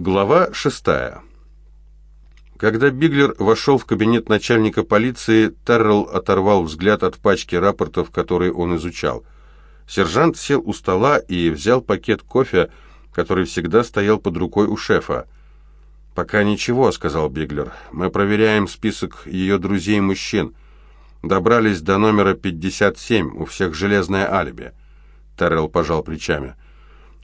Глава шестая. Когда Биглер вошел в кабинет начальника полиции, Террелл оторвал взгляд от пачки рапортов, которые он изучал. Сержант сел у стола и взял пакет кофе, который всегда стоял под рукой у шефа. «Пока ничего», — сказал Биглер. «Мы проверяем список ее друзей-мужчин. Добрались до номера 57, у всех железное алиби». Террелл пожал плечами.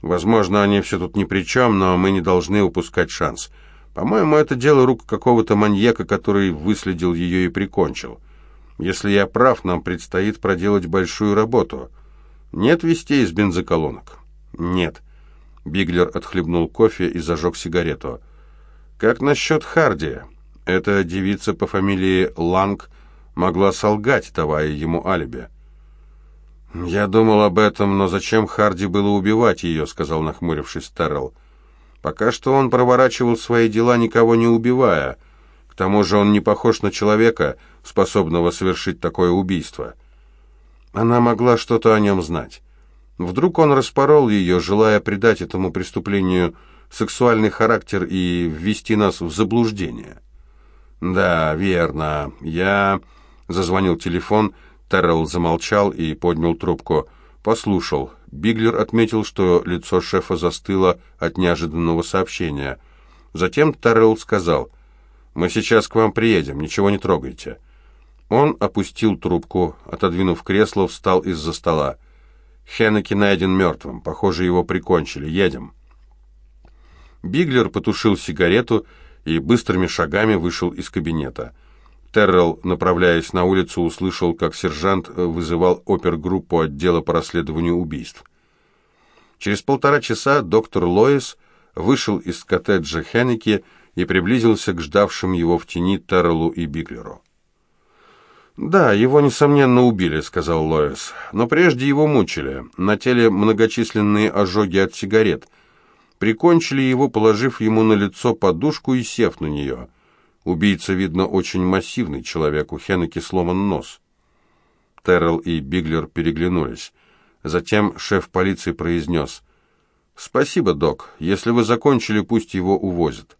Возможно, они все тут ни при чем, но мы не должны упускать шанс. По-моему, это дело рук какого-то маньяка, который выследил ее и прикончил. Если я прав, нам предстоит проделать большую работу. Нет вестей из бензоколонок? Нет. Биглер отхлебнул кофе и зажег сигарету. Как насчет Харди? Эта девица по фамилии Ланг могла солгать, давая ему алиби. «Я думал об этом, но зачем Харди было убивать ее?» — сказал, нахмурившись Террелл. «Пока что он проворачивал свои дела, никого не убивая. К тому же он не похож на человека, способного совершить такое убийство. Она могла что-то о нем знать. Вдруг он распорол ее, желая придать этому преступлению сексуальный характер и ввести нас в заблуждение». «Да, верно. Я...» — зазвонил телефон — Террелл замолчал и поднял трубку. Послушал. Биглер отметил, что лицо шефа застыло от неожиданного сообщения. Затем Террелл сказал, «Мы сейчас к вам приедем, ничего не трогайте». Он опустил трубку, отодвинув кресло, встал из-за стола. Хеннеки найден мертвым. Похоже, его прикончили. Едем. Биглер потушил сигарету и быстрыми шагами вышел из кабинета. Террелл, направляясь на улицу, услышал, как сержант э, вызывал опергруппу отдела по расследованию убийств. Через полтора часа доктор Лоис вышел из коттеджа Хеннеки и приблизился к ждавшим его в тени Терреллу и Биглеру. «Да, его, несомненно, убили», — сказал Лоис. «Но прежде его мучили. На теле многочисленные ожоги от сигарет. Прикончили его, положив ему на лицо подушку и сев на нее». Убийца, видно, очень массивный человек, у Хеннеки сломан нос. Террell и Биглер переглянулись. Затем шеф полиции произнес. «Спасибо, док. Если вы закончили, пусть его увозят».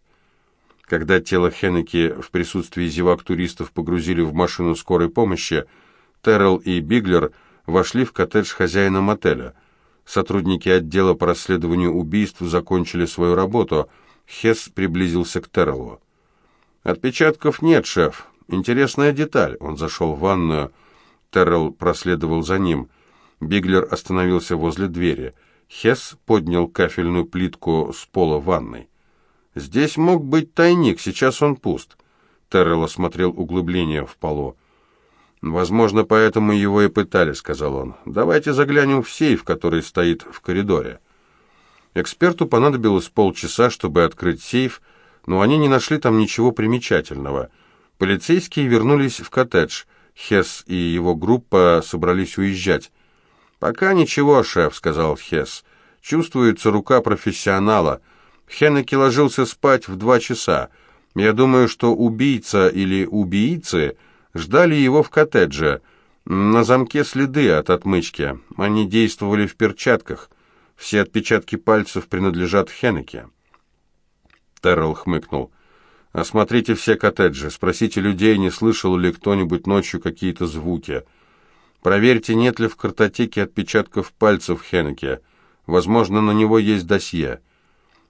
Когда тело Хеннеки в присутствии зевак-туристов погрузили в машину скорой помощи, Террell и Биглер вошли в коттедж хозяина мотеля. Сотрудники отдела по расследованию убийств закончили свою работу. Хесс приблизился к Терреллу. «Отпечатков нет, шеф. Интересная деталь». Он зашел в ванную. Террell проследовал за ним. Биглер остановился возле двери. Хесс поднял кафельную плитку с пола ванной. «Здесь мог быть тайник, сейчас он пуст». Террell осмотрел углубление в полу. «Возможно, поэтому его и пытали», — сказал он. «Давайте заглянем в сейф, который стоит в коридоре». Эксперту понадобилось полчаса, чтобы открыть сейф, — но они не нашли там ничего примечательного. Полицейские вернулись в коттедж. Хесс и его группа собрались уезжать. «Пока ничего, шеф», — сказал Хесс. «Чувствуется рука профессионала. Хеннеки ложился спать в два часа. Я думаю, что убийца или убийцы ждали его в коттедже. На замке следы от отмычки. Они действовали в перчатках. Все отпечатки пальцев принадлежат Хеннеке». Террell хмыкнул. «Осмотрите все коттеджи, спросите людей, не слышал ли кто-нибудь ночью какие-то звуки. Проверьте, нет ли в картотеке отпечатков пальцев Хеннеке. Возможно, на него есть досье».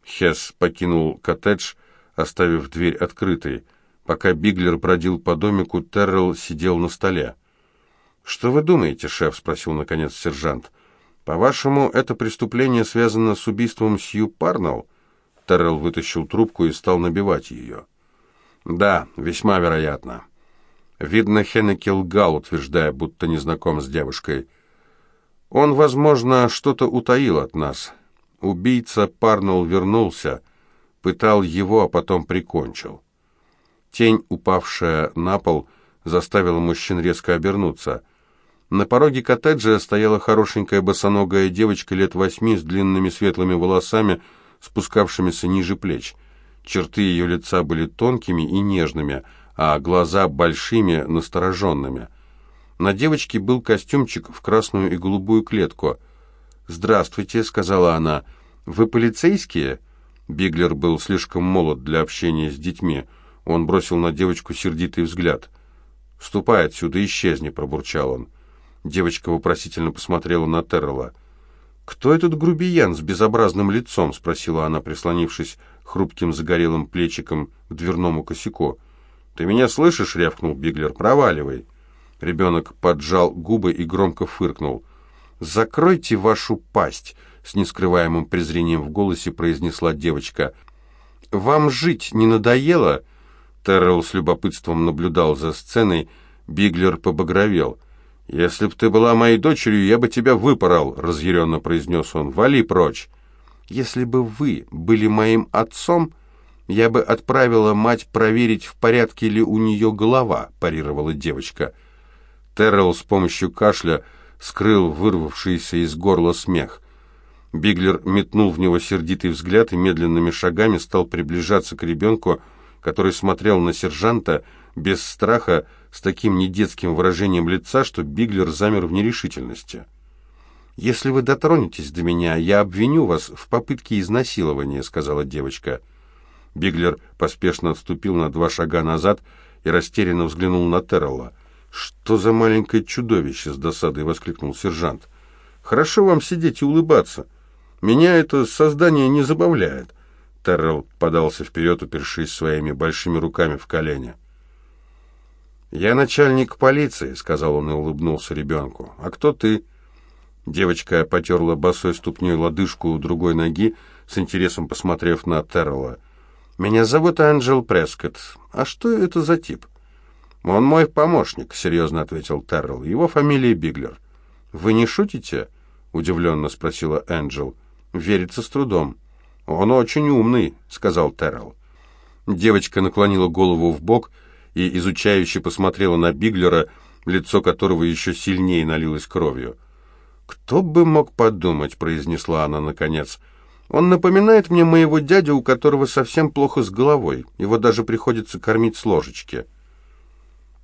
Хесс покинул коттедж, оставив дверь открытой. Пока Биглер бродил по домику, Террell сидел на столе. «Что вы думаете, шеф?» — спросил, наконец, сержант. «По-вашему, это преступление связано с убийством Сью Парнелл?» Террell вытащил трубку и стал набивать ее. «Да, весьма вероятно». Видно, Хеннеки лгал, утверждая, будто не знаком с девушкой. «Он, возможно, что-то утаил от нас. Убийца Парнелл вернулся, пытал его, а потом прикончил». Тень, упавшая на пол, заставила мужчин резко обернуться. На пороге коттеджа стояла хорошенькая босоногая девочка лет восьми с длинными светлыми волосами, спускавшимися ниже плеч. Черты ее лица были тонкими и нежными, а глаза большими, настороженными. На девочке был костюмчик в красную и голубую клетку. «Здравствуйте», — сказала она. «Вы полицейские?» Биглер был слишком молод для общения с детьми. Он бросил на девочку сердитый взгляд. «Ступай отсюда, исчезни», — пробурчал он. Девочка вопросительно посмотрела на Террела. «Кто этот грубиян с безобразным лицом?» — спросила она, прислонившись хрупким загорелым плечиком к дверному косяку. «Ты меня слышишь?» — рявкнул Биглер. «Проваливай!» Ребенок поджал губы и громко фыркнул. «Закройте вашу пасть!» — с нескрываемым презрением в голосе произнесла девочка. «Вам жить не надоело?» Террell с любопытством наблюдал за сценой. Биглер побагровел. «Если б ты была моей дочерью, я бы тебя выпорол», — разъяренно произнес он. «Вали прочь!» «Если бы вы были моим отцом, я бы отправила мать проверить, в порядке ли у нее голова», — парировала девочка. Террell с помощью кашля скрыл вырвавшийся из горла смех. Биглер метнул в него сердитый взгляд и медленными шагами стал приближаться к ребенку, который смотрел на сержанта без страха, с таким недетским выражением лица, что Биглер замер в нерешительности. «Если вы дотронетесь до меня, я обвиню вас в попытке изнасилования», — сказала девочка. Биглер поспешно отступил на два шага назад и растерянно взглянул на Террелла. «Что за маленькое чудовище?» — с досадой воскликнул сержант. «Хорошо вам сидеть и улыбаться. Меня это создание не забавляет». Террелл подался вперед, упершись своими большими руками в колени. «Я начальник полиции», — сказал он и улыбнулся ребенку. «А кто ты?» Девочка потерла босой ступней лодыжку другой ноги, с интересом посмотрев на Террелла. «Меня зовут Анджел Прескотт. А что это за тип?» «Он мой помощник», — серьезно ответил Террелл. «Его фамилия Биглер». «Вы не шутите?» — удивленно спросила Энджел. «Верится с трудом». «Он очень умный», — сказал Террелл. Девочка наклонила голову в бок и изучающе посмотрела на Биглера, лицо которого еще сильнее налилось кровью. «Кто бы мог подумать», — произнесла она наконец. «Он напоминает мне моего дядю, у которого совсем плохо с головой. Его даже приходится кормить с ложечки».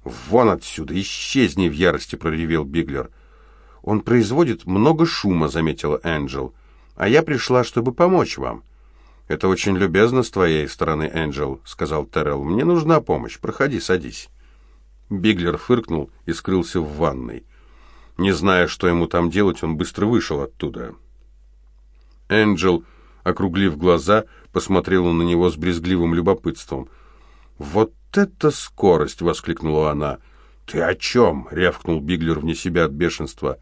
«Вон отсюда! Исчезни!» — в ярости проревел Биглер. «Он производит много шума», — заметила Энджел. «А я пришла, чтобы помочь вам». «Это очень любезно с твоей стороны, Энджел», — сказал Террell. «Мне нужна помощь. Проходи, садись». Биглер фыркнул и скрылся в ванной. Не зная, что ему там делать, он быстро вышел оттуда. Энджел, округлив глаза, посмотрела на него с брезгливым любопытством. «Вот это скорость!» — воскликнула она. «Ты о чем?» — рявкнул Биглер вне себя от бешенства.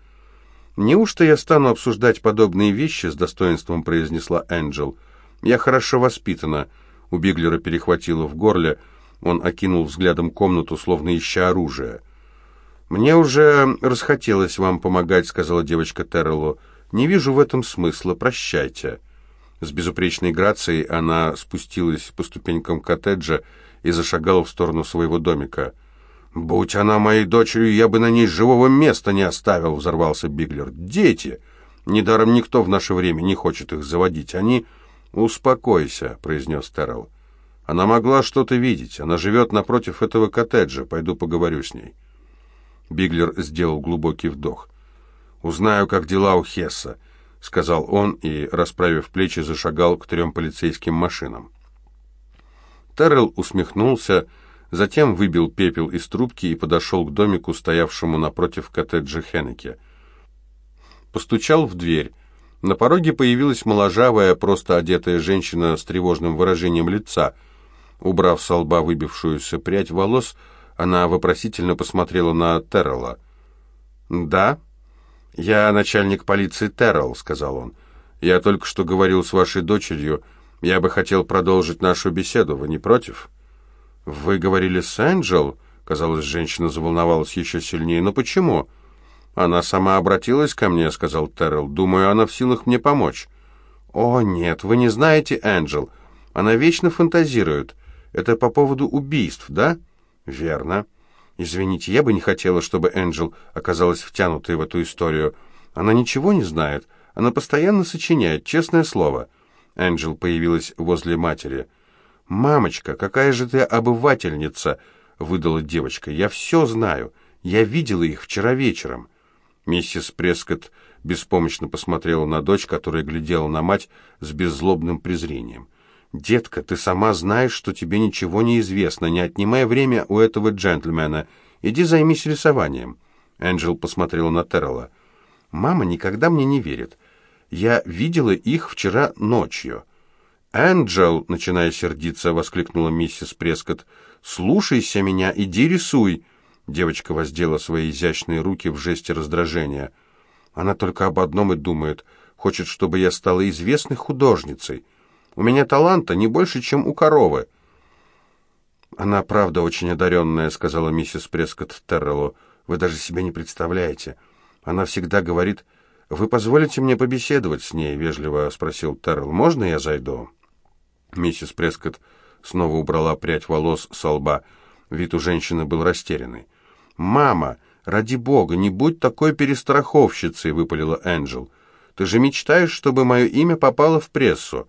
«Неужто я стану обсуждать подобные вещи?» — с достоинством произнесла Энджел. «Энджел». «Я хорошо воспитана», — у Биглера перехватило в горле. Он окинул взглядом комнату, словно ища оружие. «Мне уже расхотелось вам помогать», — сказала девочка Терреллу. «Не вижу в этом смысла. Прощайте». С безупречной грацией она спустилась по ступенькам коттеджа и зашагала в сторону своего домика. «Будь она моей дочерью, я бы на ней живого места не оставил», — взорвался Биглер. «Дети! Недаром никто в наше время не хочет их заводить. Они...» «Успокойся», — произнес Террell. «Она могла что-то видеть. Она живет напротив этого коттеджа. Пойду поговорю с ней». Биглер сделал глубокий вдох. «Узнаю, как дела у Хесса», — сказал он и, расправив плечи, зашагал к трем полицейским машинам. Террell усмехнулся, затем выбил пепел из трубки и подошел к домику, стоявшему напротив коттеджа Хеннеке. Постучал в дверь. На пороге появилась моложавая, просто одетая женщина с тревожным выражением лица. Убрав с лба выбившуюся прядь волос, она вопросительно посмотрела на Террелла. «Да?» «Я начальник полиции Террелл», — сказал он. «Я только что говорил с вашей дочерью. Я бы хотел продолжить нашу беседу. Вы не против?» «Вы говорили с Энджел?» Казалось, женщина заволновалась еще сильнее. «Но почему?» «Она сама обратилась ко мне», — сказал Террell. «Думаю, она в силах мне помочь». «О, нет, вы не знаете Энджел. Она вечно фантазирует. Это по поводу убийств, да?» «Верно. Извините, я бы не хотела, чтобы Энджел оказалась втянутой в эту историю. Она ничего не знает. Она постоянно сочиняет, честное слово». Энджел появилась возле матери. «Мамочка, какая же ты обывательница!» — выдала девочка. «Я все знаю. Я видела их вчера вечером». Миссис Прескотт беспомощно посмотрела на дочь, которая глядела на мать с беззлобным презрением. «Детка, ты сама знаешь, что тебе ничего не известно. Не отнимай время у этого джентльмена. Иди займись рисованием». Энджел посмотрела на Террелла. «Мама никогда мне не верит. Я видела их вчера ночью». «Энджел!» — начиная сердиться, воскликнула миссис Прескотт. «Слушайся меня, иди рисуй!» Девочка воздела свои изящные руки в жесте раздражения. Она только об одном и думает. Хочет, чтобы я стала известной художницей. У меня таланта не больше, чем у коровы. «Она, правда, очень одаренная», — сказала миссис Прескотт Терреллу. «Вы даже себе не представляете. Она всегда говорит...» «Вы позволите мне побеседовать с ней?» — вежливо спросил Террелл. «Можно я зайду?» Миссис Прескотт снова убрала прядь волос со лба. Вид у женщины был растерянный. «Мама, ради бога, не будь такой перестраховщицей!» — выпалила Энджел. «Ты же мечтаешь, чтобы мое имя попало в прессу?»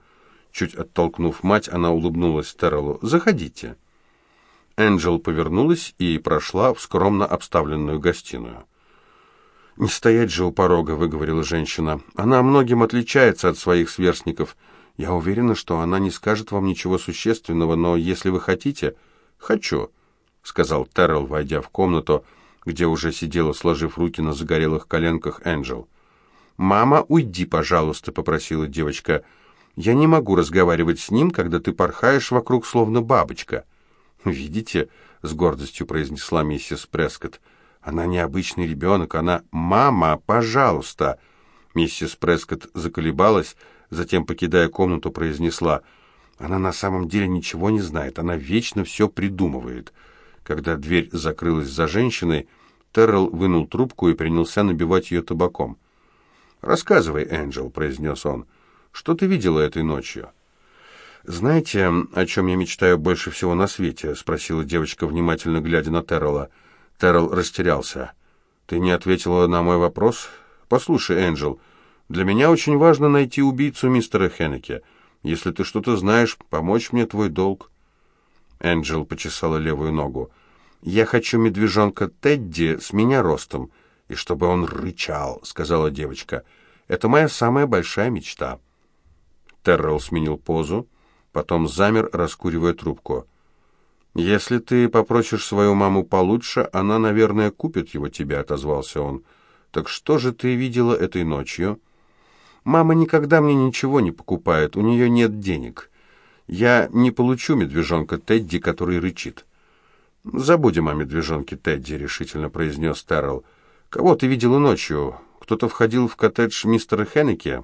Чуть оттолкнув мать, она улыбнулась Террелу. «Заходите». Энджел повернулась и прошла в скромно обставленную гостиную. «Не стоять же у порога», — выговорила женщина. «Она многим отличается от своих сверстников». Я уверена, что она не скажет вам ничего существенного, но если вы хотите...» «Хочу», — сказал Террell, войдя в комнату, где уже сидела, сложив руки на загорелых коленках Энджел. «Мама, уйди, пожалуйста», — попросила девочка. «Я не могу разговаривать с ним, когда ты порхаешь вокруг, словно бабочка». «Видите?» — с гордостью произнесла миссис Прескотт. «Она не обычный ребенок, она... Мама, пожалуйста!» Миссис Прескотт заколебалась, Затем, покидая комнату, произнесла, «Она на самом деле ничего не знает, она вечно все придумывает». Когда дверь закрылась за женщиной, Террell вынул трубку и принялся набивать ее табаком. «Рассказывай, Энджел», — произнес он, — «что ты видела этой ночью?» «Знаете, о чем я мечтаю больше всего на свете?» — спросила девочка, внимательно глядя на Террелла. Террелл растерялся. «Ты не ответила на мой вопрос?» «Послушай, Энджел, для меня очень важно найти убийцу мистера Хеннеке. Если ты что-то знаешь, помочь мне твой долг». Энджел почесала левую ногу. «Я хочу медвежонка Тедди с меня ростом, и чтобы он рычал», — сказала девочка. «Это моя самая большая мечта». Террелл сменил позу, потом замер, раскуривая трубку. «Если ты попросишь свою маму получше, она, наверное, купит его тебе», — отозвался он. «Так что же ты видела этой ночью?» Мама никогда мне ничего не покупает, у нее нет денег. Я не получу медвежонка Тедди, который рычит. «Забудем о медвежонке Тедди», — решительно произнес Террell. «Кого ты видела ночью? Кто-то входил в коттедж мистера Хеннеке?»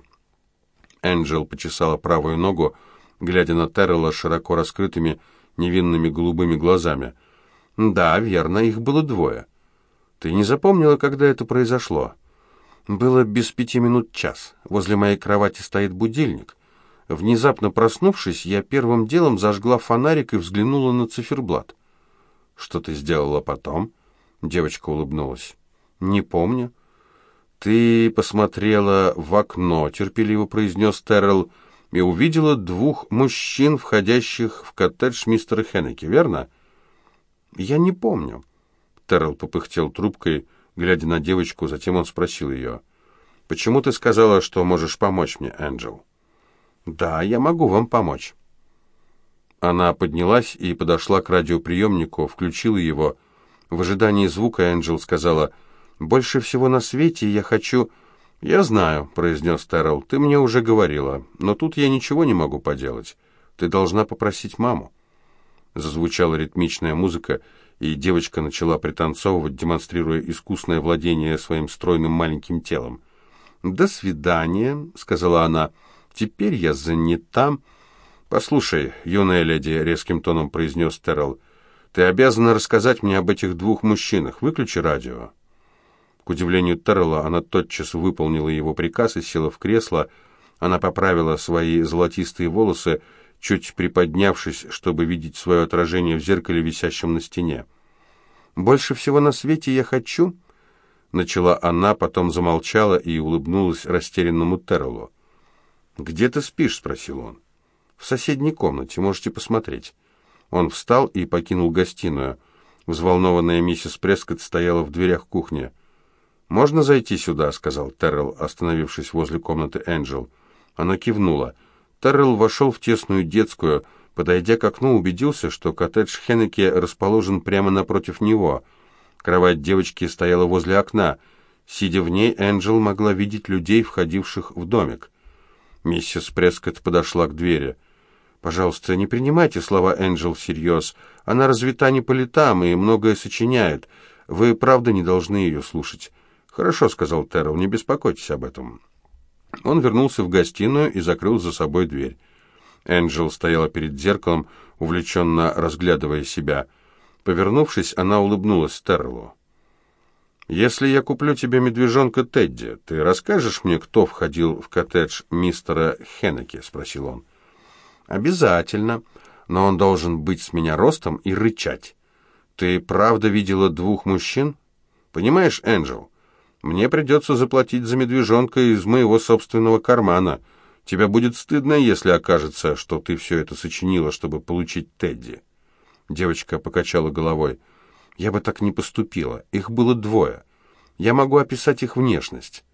Энджел почесала правую ногу, глядя на Террелла широко раскрытыми, невинными голубыми глазами. «Да, верно, их было двое. Ты не запомнила, когда это произошло?» Было без пяти минут час. Возле моей кровати стоит будильник. Внезапно проснувшись, я первым делом зажгла фонарик и взглянула на циферблат. «Что ты сделала потом?» Девочка улыбнулась. «Не помню». «Ты посмотрела в окно», — терпеливо произнес Террell, «и увидела двух мужчин, входящих в коттедж мистера Хеннеки, верно?» «Я не помню». Террell попыхтел трубкой, — глядя на девочку, затем он спросил ее, «Почему ты сказала, что можешь помочь мне, Энджел?» «Да, я могу вам помочь». Она поднялась и подошла к радиоприемнику, включила его. В ожидании звука Энджел сказала, «Больше всего на свете я хочу...» «Я знаю», — произнес Террell, — «ты мне уже говорила, но тут я ничего не могу поделать. Ты должна попросить маму». Зазвучала ритмичная музыка, и девочка начала пританцовывать, демонстрируя искусное владение своим стройным маленьким телом. «До свидания», — сказала она. «Теперь я занята». «Послушай, юная леди», — резким тоном произнес Террell, «ты обязана рассказать мне об этих двух мужчинах. Выключи радио». К удивлению Террелла, она тотчас выполнила его приказ и села в кресло. Она поправила свои золотистые волосы, чуть приподнявшись, чтобы видеть свое отражение в зеркале, висящем на стене. «Больше всего на свете я хочу...» Начала она, потом замолчала и улыбнулась растерянному Террелу. «Где ты спишь?» — спросил он. «В соседней комнате, можете посмотреть». Он встал и покинул гостиную. Взволнованная миссис Прескотт стояла в дверях кухни. «Можно зайти сюда?» — сказал Террell, остановившись возле комнаты Энджел. Она кивнула. Террелл вошел в тесную детскую, подойдя к окну, убедился, что коттедж Хеннеке расположен прямо напротив него. Кровать девочки стояла возле окна. Сидя в ней, Энджел могла видеть людей, входивших в домик. Миссис Прескотт подошла к двери. «Пожалуйста, не принимайте слова Энджел всерьез. Она развита не по летам и многое сочиняет. Вы, правда, не должны ее слушать». «Хорошо», — сказал Террell, — «не беспокойтесь об этом». Он вернулся в гостиную и закрыл за собой дверь. Энджел стояла перед зеркалом, увлеченно разглядывая себя. Повернувшись, она улыбнулась Террелу. «Если я куплю тебе медвежонка Тедди, ты расскажешь мне, кто входил в коттедж мистера Хеннеки?» — спросил он. «Обязательно, но он должен быть с меня ростом и рычать. Ты правда видела двух мужчин? Понимаешь, Энджел, мне придется заплатить за медвежонка из моего собственного кармана. Тебя будет стыдно, если окажется, что ты все это сочинила, чтобы получить Тедди». Девочка покачала головой. «Я бы так не поступила. Их было двое. Я могу описать их внешность».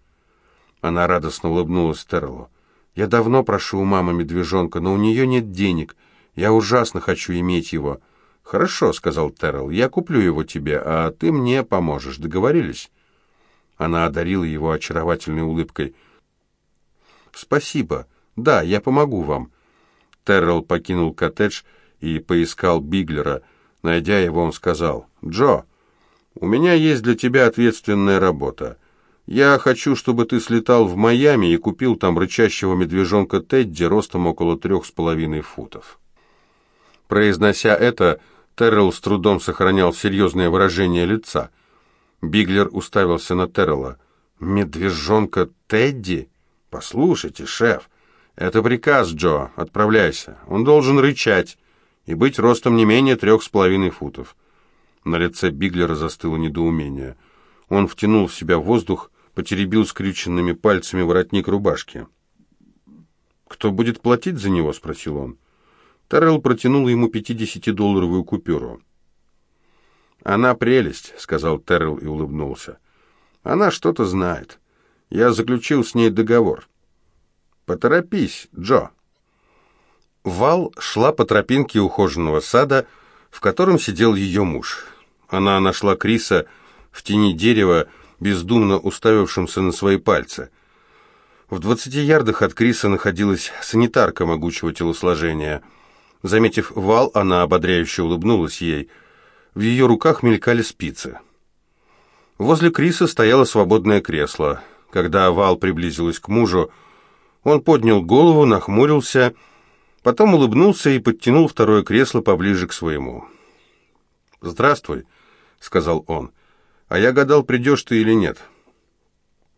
Она радостно улыбнулась Терлу. «Я давно прошу у мамы медвежонка, но у нее нет денег. Я ужасно хочу иметь его». «Хорошо», — сказал Террell, — «я куплю его тебе, а ты мне поможешь. Договорились?» Она одарила его очаровательной улыбкой. «Спасибо. Да, я помогу вам». Террell покинул коттедж и поискал Биглера. Найдя его, он сказал, «Джо, у меня есть для тебя ответственная работа. Я хочу, чтобы ты слетал в Майами и купил там рычащего медвежонка Тедди ростом около трех с половиной футов». Произнося это, Террell с трудом сохранял серьезное выражение лица – Биглер уставился на Террелла. «Медвежонка Тедди? Послушайте, шеф, это приказ, Джо, отправляйся. Он должен рычать и быть ростом не менее трех с половиной футов». На лице Биглера застыло недоумение. Он втянул в себя воздух, потеребил скрюченными пальцами воротник рубашки. «Кто будет платить за него?» — спросил он. Террелл протянул ему пятидесятидолларовую купюру. «Она прелесть», — сказал Террell и улыбнулся. «Она что-то знает. Я заключил с ней договор». «Поторопись, Джо». Вал шла по тропинке ухоженного сада, в котором сидел ее муж. Она нашла Криса в тени дерева, бездумно уставившимся на свои пальцы. В двадцати ярдах от Криса находилась санитарка могучего телосложения. Заметив Вал, она ободряюще улыбнулась ей — в ее руках мелькали спицы. Возле Криса стояло свободное кресло. Когда Вал приблизилась к мужу, он поднял голову, нахмурился, потом улыбнулся и подтянул второе кресло поближе к своему. «Здравствуй», — сказал он. «А я гадал, придешь ты или нет».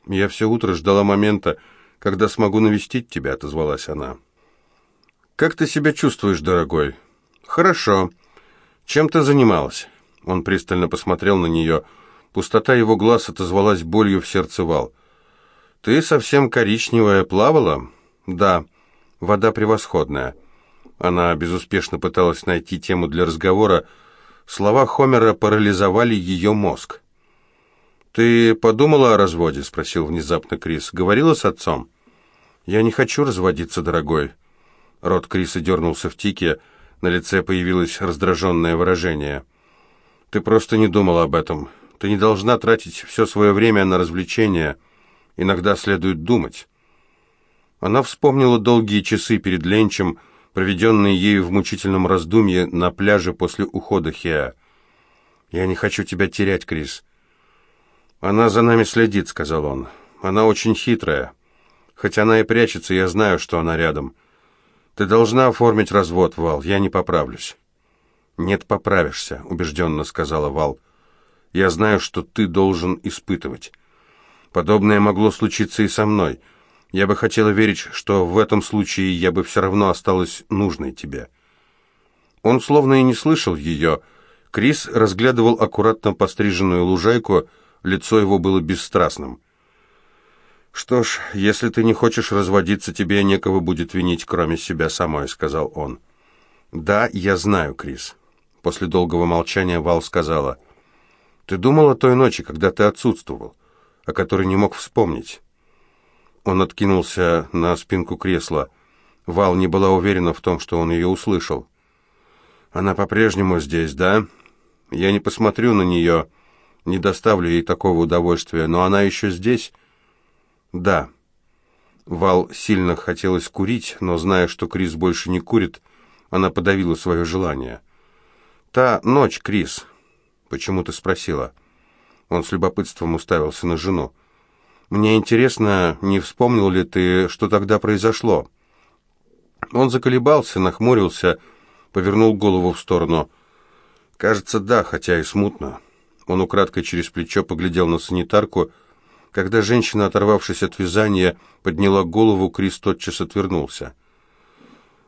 «Я все утро ждала момента, когда смогу навестить тебя», — отозвалась она. «Как ты себя чувствуешь, дорогой?» «Хорошо. «Чем ты занималась?» Он пристально посмотрел на нее. Пустота его глаз отозвалась болью в сердце вал. «Ты совсем коричневая, плавала?» «Да, вода превосходная». Она безуспешно пыталась найти тему для разговора. Слова Хомера парализовали ее мозг. «Ты подумала о разводе?» — спросил внезапно Крис. «Говорила с отцом?» «Я не хочу разводиться, дорогой». Рот Криса дернулся в тике, — на лице появилось раздраженное выражение. «Ты просто не думал об этом. Ты не должна тратить все свое время на развлечения. Иногда следует думать». Она вспомнила долгие часы перед ленчем, проведенные ею в мучительном раздумье на пляже после ухода Хеа. «Я не хочу тебя терять, Крис». «Она за нами следит», — сказал он. «Она очень хитрая. Хоть она и прячется, я знаю, что она рядом». «Ты должна оформить развод, Вал, я не поправлюсь». «Нет, поправишься», — убежденно сказала Вал. «Я знаю, что ты должен испытывать. Подобное могло случиться и со мной. Я бы хотела верить, что в этом случае я бы все равно осталась нужной тебе». Он словно и не слышал ее. Крис разглядывал аккуратно постриженную лужайку, лицо его было бесстрастным. «Что ж, если ты не хочешь разводиться, тебе некого будет винить, кроме себя самой», — сказал он. «Да, я знаю, Крис». После долгого молчания Вал сказала. «Ты думал о той ночи, когда ты отсутствовал, о которой не мог вспомнить?» Он откинулся на спинку кресла. Вал не была уверена в том, что он ее услышал. «Она по-прежнему здесь, да? Я не посмотрю на нее, не доставлю ей такого удовольствия, но она еще здесь?» «Да». Вал сильно хотелось курить, но, зная, что Крис больше не курит, она подавила свое желание. «Та ночь, Крис. Почему ты спросила?» Он с любопытством уставился на жену. «Мне интересно, не вспомнил ли ты, что тогда произошло?» Он заколебался, нахмурился, повернул голову в сторону. «Кажется, да, хотя и смутно». Он украдкой через плечо поглядел на санитарку. Когда женщина, оторвавшись от вязания, подняла голову, Крис тотчас отвернулся.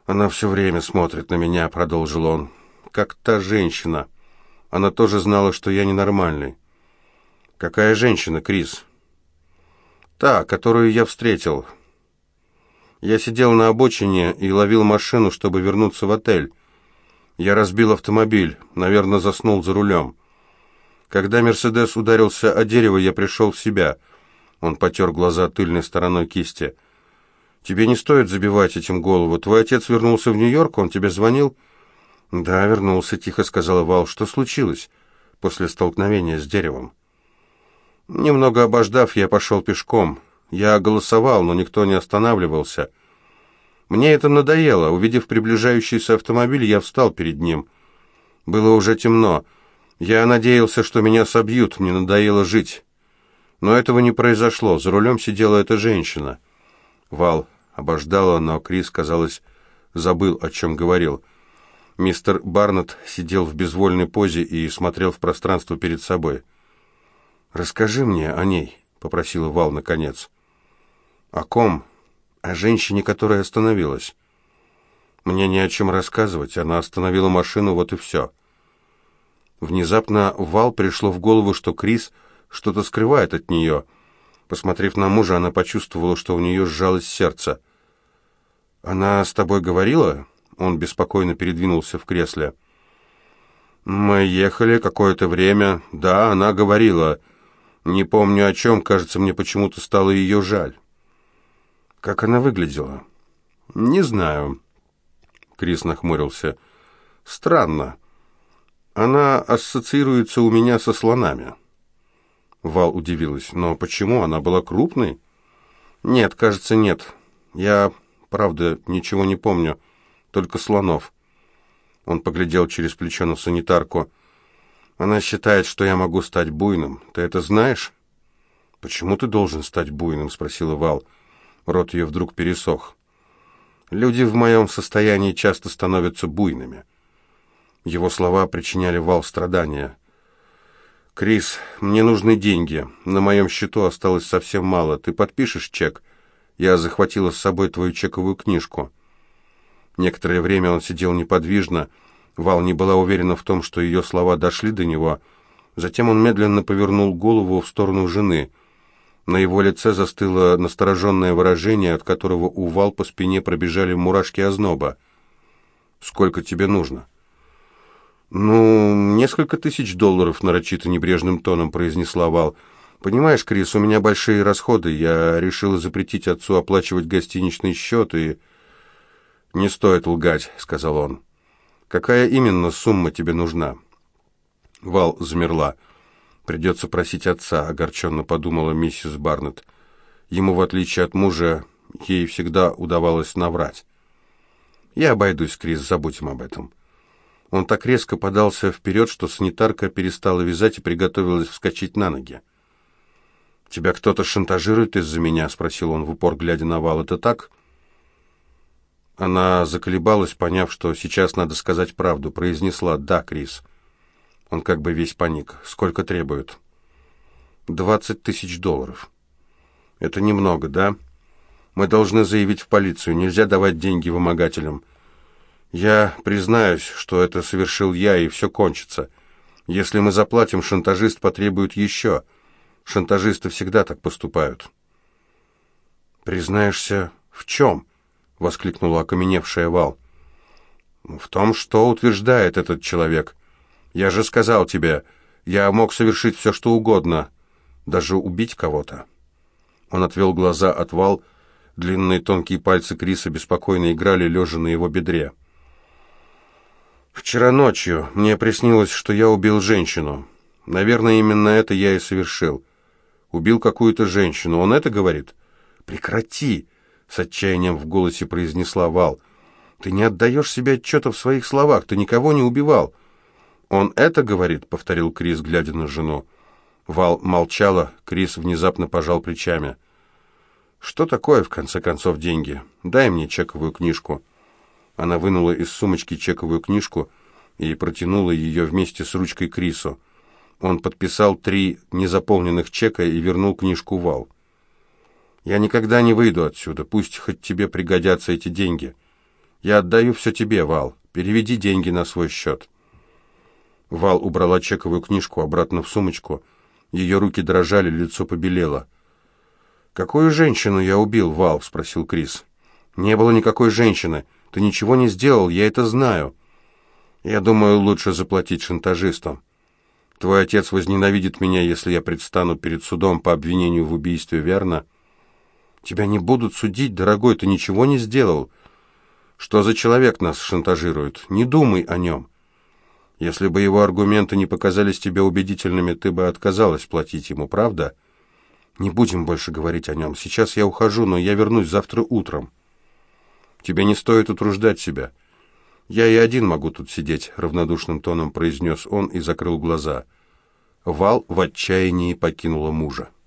«Она все время смотрит на меня», — продолжил он. «Как та женщина. Она тоже знала, что я ненормальный». «Какая женщина, Крис?» «Та, которую я встретил. Я сидел на обочине и ловил машину, чтобы вернуться в отель. Я разбил автомобиль, наверное, заснул за рулем. Когда «Мерседес» ударился о дерево, я пришел в себя. Он потер глаза тыльной стороной кисти. «Тебе не стоит забивать этим голову. Твой отец вернулся в Нью-Йорк, он тебе звонил?» «Да, вернулся», — тихо сказала Вал. «Что случилось после столкновения с деревом?» Немного обождав, я пошел пешком. Я голосовал, но никто не останавливался. Мне это надоело. Увидев приближающийся автомобиль, я встал перед ним. Было уже темно. Я надеялся, что меня собьют, мне надоело жить. Но этого не произошло. За рулем сидела эта женщина. Вал обождала, но Крис, казалось, забыл, о чем говорил. Мистер Барнетт сидел в безвольной позе и смотрел в пространство перед собой. «Расскажи мне о ней», — попросила Вал наконец. «О ком?» «О женщине, которая остановилась». «Мне не о чем рассказывать. Она остановила машину, вот и все». Внезапно Вал пришло в голову, что Крис что-то скрывает от нее. Посмотрев на мужа, она почувствовала, что у нее сжалось сердце. «Она с тобой говорила?» Он беспокойно передвинулся в кресле. «Мы ехали какое-то время. Да, она говорила. Не помню о чем, кажется, мне почему-то стало ее жаль». Как она выглядела? Не знаю. Крис нахмурился. Странно. Она ассоциируется у меня со слонами. Вал удивилась. Но почему? Она была крупной? Нет, кажется, нет. Я, правда, ничего не помню. Только слонов. Он поглядел через плечо на санитарку. Она считает, что я могу стать буйным. Ты это знаешь? Почему ты должен стать буйным? Спросила Вал. Рот ее вдруг пересох. Люди в моем состоянии часто становятся буйными. Его слова причиняли вал страдания. «Крис, мне нужны деньги. На моем счету осталось совсем мало. Ты подпишешь чек? Я захватила с собой твою чековую книжку». Некоторое время он сидел неподвижно. Вал не была уверена в том, что ее слова дошли до него. Затем он медленно повернул голову в сторону жены. На его лице застыло настороженное выражение, от которого у Вал по спине пробежали мурашки озноба. «Сколько тебе нужно?» «Ну, несколько тысяч долларов», — нарочито небрежным тоном произнесла Вал. «Понимаешь, Крис, у меня большие расходы. Я решила запретить отцу оплачивать гостиничный счет и...» «Не стоит лгать», — сказал он. «Какая именно сумма тебе нужна?» Вал замерла. Придется просить отца, огорченно подумала миссис Барнетт. Ему, в отличие от мужа, ей всегда удавалось наврать. «Я обойдусь, Крис, забудем об этом». Он так резко подался вперед, что санитарка перестала вязать и приготовилась вскочить на ноги. «Тебя кто-то шантажирует из-за меня?» — спросил он в упор, глядя на вал. «Это так?» Она заколебалась, поняв, что сейчас надо сказать правду. Произнесла «Да, Крис». Он как бы весь паник. Сколько требуют? Двадцать тысяч долларов. Это немного, да? Мы должны заявить в полицию. Нельзя давать деньги вымогателям. Я признаюсь, что это совершил я, и все кончится. Если мы заплатим, шантажист потребует еще. Шантажисты всегда так поступают. «Признаешься, в чем?» — воскликнула окаменевшая Вал. «В том, что утверждает этот человек. Я же сказал тебе, я мог совершить все, что угодно, даже убить кого-то». Он отвел глаза от вал, Длинные тонкие пальцы Криса беспокойно играли, лежа на его бедре. «Вчера ночью мне приснилось, что я убил женщину. Наверное, именно это я и совершил. Убил какую-то женщину. Он это говорит?» «Прекрати!» — с отчаянием в голосе произнесла Вал. «Ты не отдаешь себе отчета в своих словах. Ты никого не убивал». «Он это говорит?» — повторил Крис, глядя на жену. Вал молчала, Крис внезапно пожал плечами. «Что такое, в конце концов, деньги? Дай мне чековую книжку». Она вынула из сумочки чековую книжку и протянула ее вместе с ручкой Крису. Он подписал три незаполненных чека и вернул книжку Вал. «Я никогда не выйду отсюда, пусть хоть тебе пригодятся эти деньги. Я отдаю все тебе, Вал. Переведи деньги на свой счет». Вал убрала чековую книжку обратно в сумочку. Ее руки дрожали, лицо побелело. «Какую женщину я убил, Вал?» — спросил Крис. «Не было никакой женщины. Ты ничего не сделал, я это знаю. Я думаю, лучше заплатить шантажисту. Твой отец возненавидит меня, если я предстану перед судом по обвинению в убийстве, верно? Тебя не будут судить, дорогой, ты ничего не сделал. Что за человек нас шантажирует? Не думай о нем. Если бы его аргументы не показались тебе убедительными, ты бы отказалась платить ему, правда? Не будем больше говорить о нем. Сейчас я ухожу, но я вернусь завтра утром. Тебе не стоит утруждать себя. Я и один могу тут сидеть, равнодушным тоном произнес он и закрыл глаза. Вал в отчаянии покинула мужа.